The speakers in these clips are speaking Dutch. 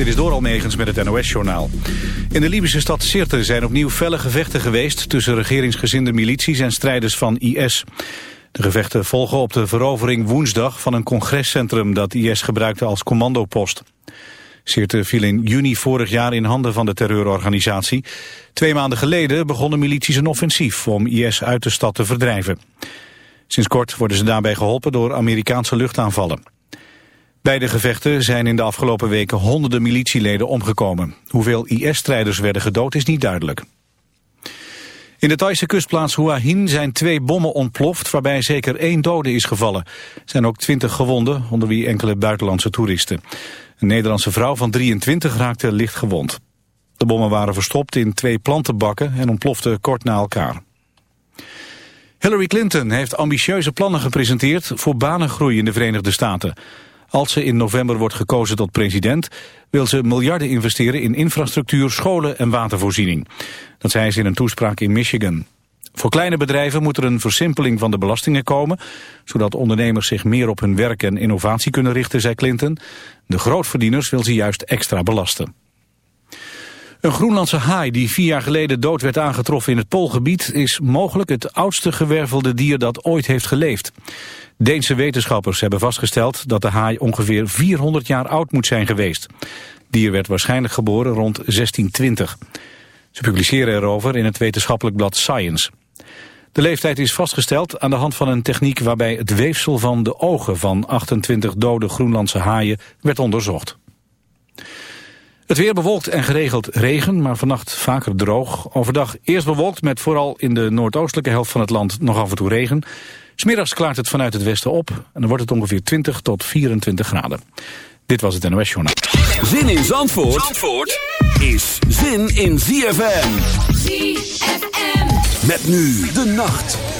Dit is door Almegens met het NOS-journaal. In de Libische stad Sirte zijn opnieuw felle gevechten geweest... tussen regeringsgezinde milities en strijders van IS. De gevechten volgen op de verovering woensdag van een congrescentrum... dat IS gebruikte als commandopost. Sirte viel in juni vorig jaar in handen van de terreurorganisatie. Twee maanden geleden begonnen milities een offensief... om IS uit de stad te verdrijven. Sinds kort worden ze daarbij geholpen door Amerikaanse luchtaanvallen. Bij de gevechten zijn in de afgelopen weken honderden militieleden omgekomen. Hoeveel IS-strijders werden gedood is niet duidelijk. In de Thaise kustplaats Hua Hin zijn twee bommen ontploft... waarbij zeker één dode is gevallen. Er zijn ook twintig gewonden, onder wie enkele buitenlandse toeristen. Een Nederlandse vrouw van 23 raakte licht gewond. De bommen waren verstopt in twee plantenbakken en ontploften kort na elkaar. Hillary Clinton heeft ambitieuze plannen gepresenteerd voor banengroei in de Verenigde Staten. Als ze in november wordt gekozen tot president... wil ze miljarden investeren in infrastructuur, scholen en watervoorziening. Dat zei ze in een toespraak in Michigan. Voor kleine bedrijven moet er een versimpeling van de belastingen komen... zodat ondernemers zich meer op hun werk en innovatie kunnen richten, zei Clinton. De grootverdieners wil ze juist extra belasten. Een Groenlandse haai die vier jaar geleden dood werd aangetroffen in het Poolgebied... is mogelijk het oudste gewervelde dier dat ooit heeft geleefd. Deense wetenschappers hebben vastgesteld dat de haai ongeveer 400 jaar oud moet zijn geweest. dier werd waarschijnlijk geboren rond 1620. Ze publiceren erover in het wetenschappelijk blad Science. De leeftijd is vastgesteld aan de hand van een techniek waarbij het weefsel van de ogen van 28 dode Groenlandse haaien werd onderzocht. Het weer bewolkt en geregeld regen, maar vannacht vaker droog. Overdag eerst bewolkt met vooral in de noordoostelijke helft van het land nog af en toe regen. Smiddags klaart het vanuit het westen op en dan wordt het ongeveer 20 tot 24 graden. Dit was het NOS Journaal. Zin in Zandvoort, Zandvoort is zin in ZFM. ZFM. Met nu de nacht.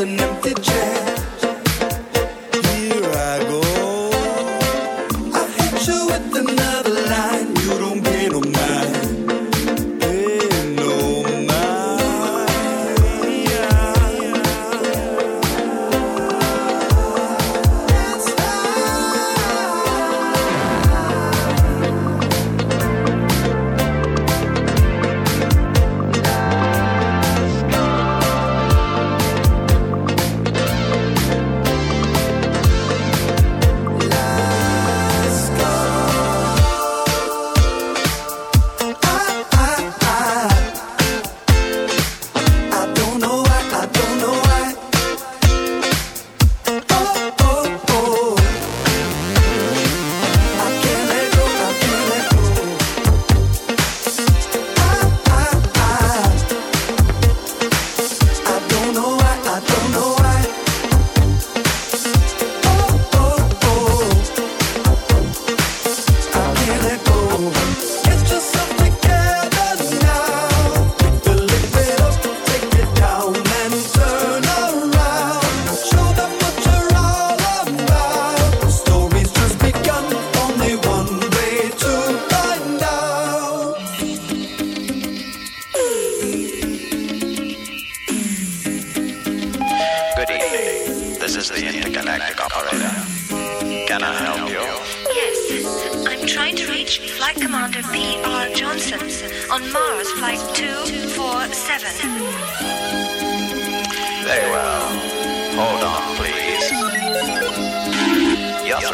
and empty.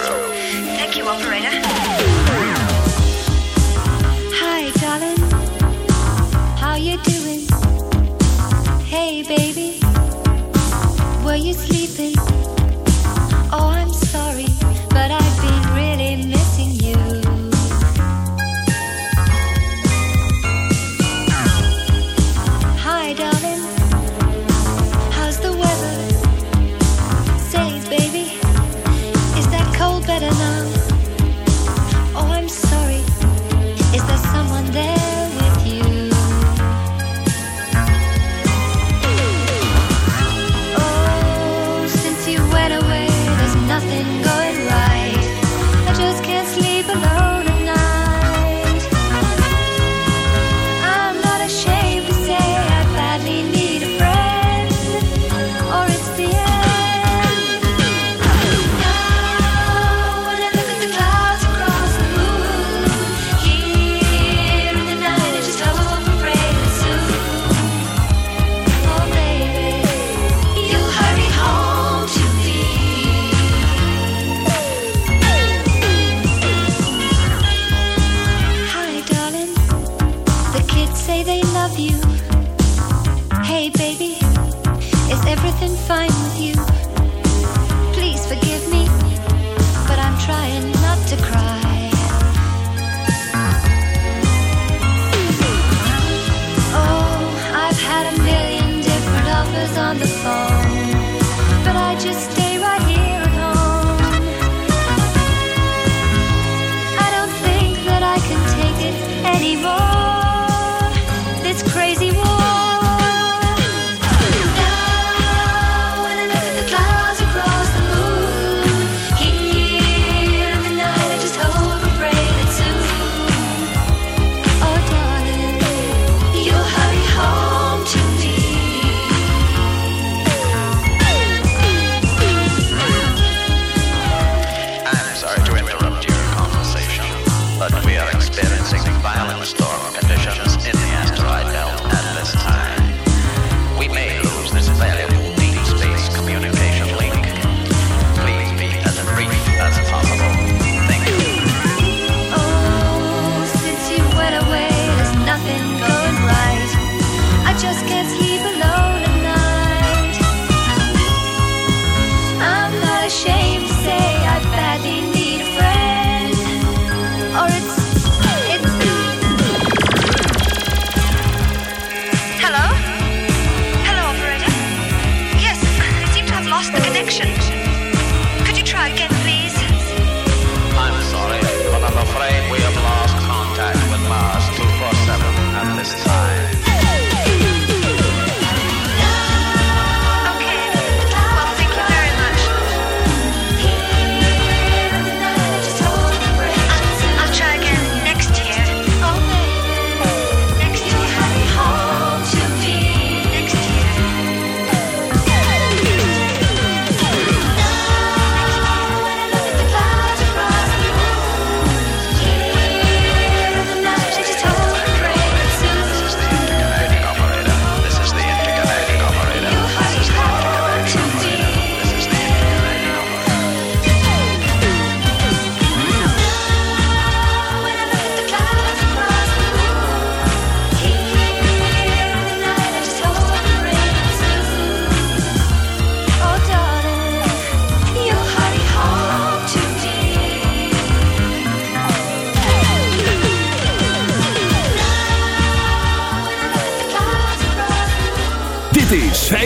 Thank you, operator. Hi, darling. How you doing? Hey, baby. Were you sleeping?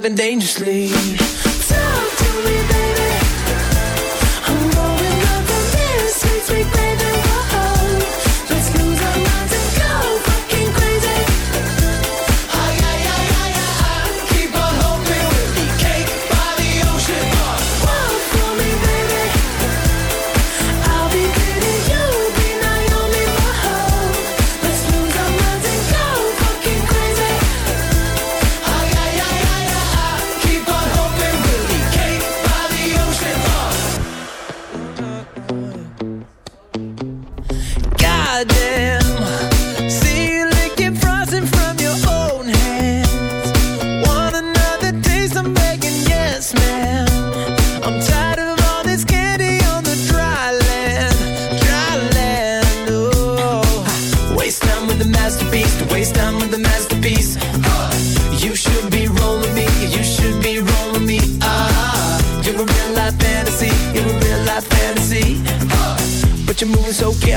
living danger. death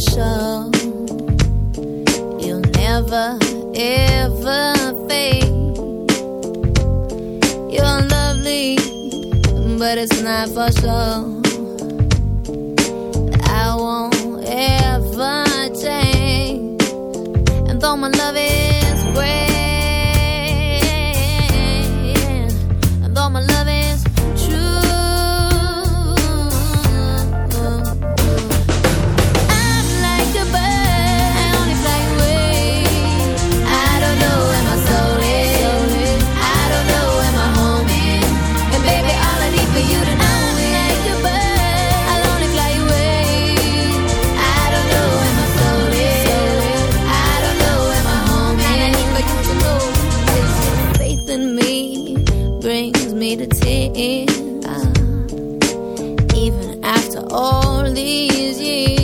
show. to tears. Uh, even after all these years.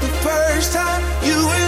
the first time you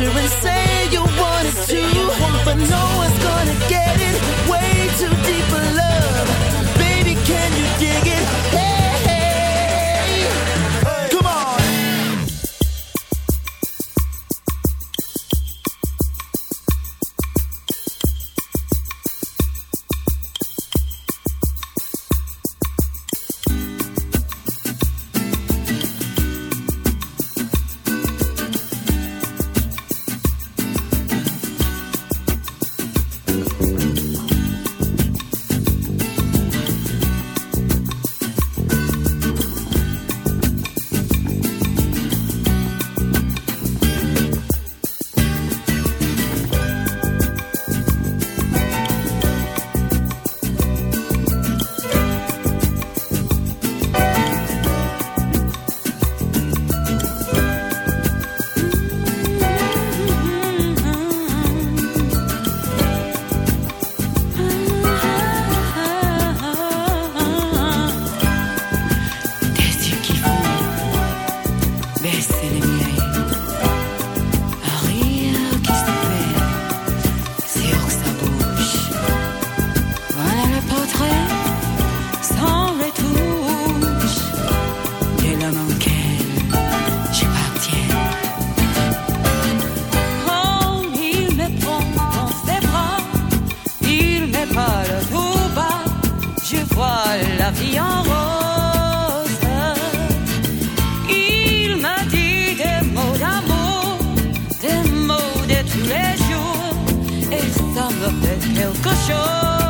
Picture and say et ça me fait quelque